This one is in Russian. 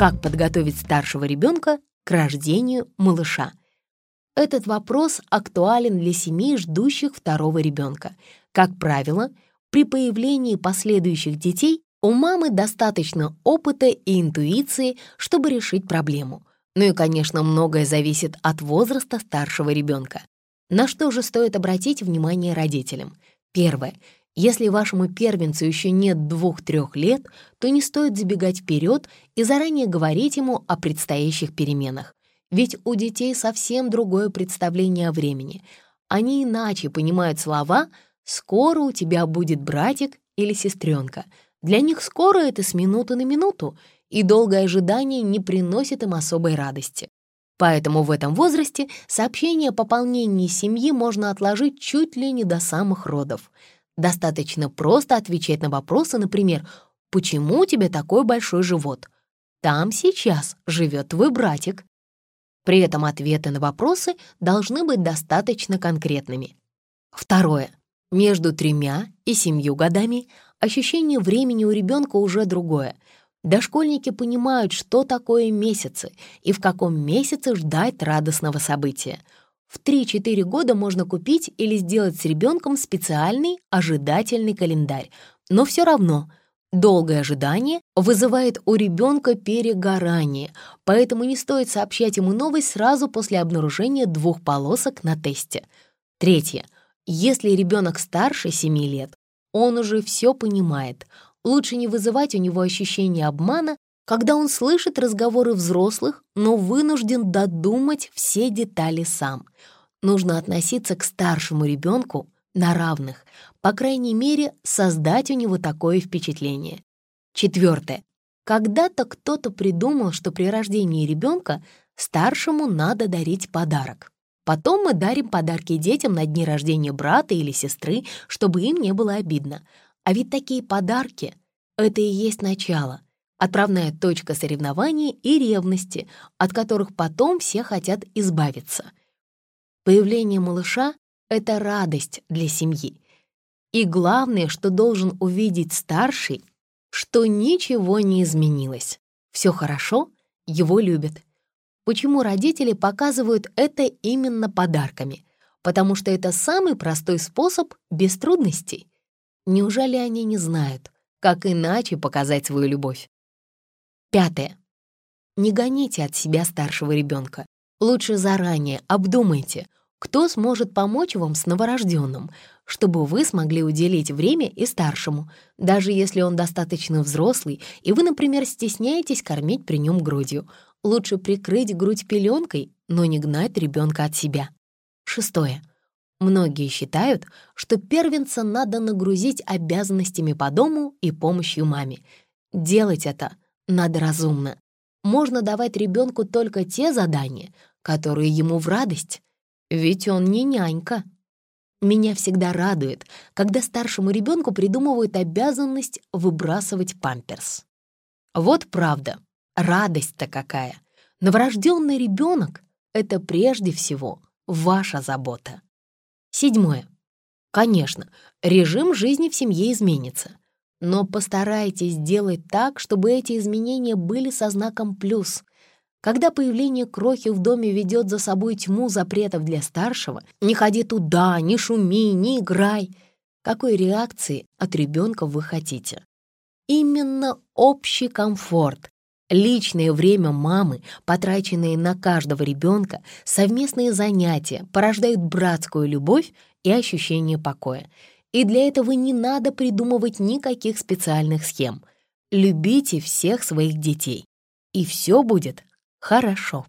Как подготовить старшего ребенка к рождению малыша? Этот вопрос актуален для семей, ждущих второго ребенка. Как правило, при появлении последующих детей у мамы достаточно опыта и интуиции, чтобы решить проблему. Ну и, конечно, многое зависит от возраста старшего ребенка. На что же стоит обратить внимание родителям? Первое. Если вашему первенцу еще нет двух-трех лет, то не стоит забегать вперед и заранее говорить ему о предстоящих переменах. Ведь у детей совсем другое представление о времени. Они иначе понимают слова «скоро у тебя будет братик» или «сестренка». Для них скоро это с минуты на минуту, и долгое ожидание не приносит им особой радости. Поэтому в этом возрасте сообщение о пополнении семьи можно отложить чуть ли не до самых родов. Достаточно просто отвечать на вопросы, например, «Почему у тебя такой большой живот?» «Там сейчас живет твой братик». При этом ответы на вопросы должны быть достаточно конкретными. Второе. Между тремя и семью годами ощущение времени у ребенка уже другое — Дошкольники понимают, что такое месяцы и в каком месяце ждать радостного события. В 3-4 года можно купить или сделать с ребенком специальный ожидательный календарь. Но все равно долгое ожидание вызывает у ребенка перегорание, поэтому не стоит сообщать ему новость сразу после обнаружения двух полосок на тесте. Третье. Если ребенок старше 7 лет, он уже все понимает — Лучше не вызывать у него ощущение обмана, когда он слышит разговоры взрослых, но вынужден додумать все детали сам. Нужно относиться к старшему ребенку на равных, по крайней мере, создать у него такое впечатление. Четвертое. Когда-то кто-то придумал, что при рождении ребенка старшему надо дарить подарок. Потом мы дарим подарки детям на дни рождения брата или сестры, чтобы им не было обидно. А ведь такие подарки — это и есть начало, отправная точка соревнований и ревности, от которых потом все хотят избавиться. Появление малыша — это радость для семьи. И главное, что должен увидеть старший, что ничего не изменилось. Все хорошо, его любят. Почему родители показывают это именно подарками? Потому что это самый простой способ без трудностей. Неужели они не знают, как иначе показать свою любовь? Пятое. Не гоните от себя старшего ребенка. Лучше заранее обдумайте, кто сможет помочь вам с новорожденным, чтобы вы смогли уделить время и старшему, даже если он достаточно взрослый, и вы, например, стесняетесь кормить при нем грудью. Лучше прикрыть грудь пеленкой, но не гнать ребенка от себя. Шестое. Многие считают, что первенца надо нагрузить обязанностями по дому и помощью маме. Делать это надо разумно. Можно давать ребенку только те задания, которые ему в радость, ведь он не нянька. Меня всегда радует, когда старшему ребенку придумывают обязанность выбрасывать памперс. Вот правда, радость-то какая. Новорожденный ребенок — это прежде всего ваша забота. Седьмое. Конечно, режим жизни в семье изменится, но постарайтесь сделать так, чтобы эти изменения были со знаком «плюс». Когда появление крохи в доме ведет за собой тьму запретов для старшего, не ходи туда, не шуми, не играй. Какой реакции от ребенка вы хотите? Именно общий комфорт, Личное время мамы, потраченное на каждого ребенка, совместные занятия порождают братскую любовь и ощущение покоя. И для этого не надо придумывать никаких специальных схем. Любите всех своих детей, и все будет хорошо.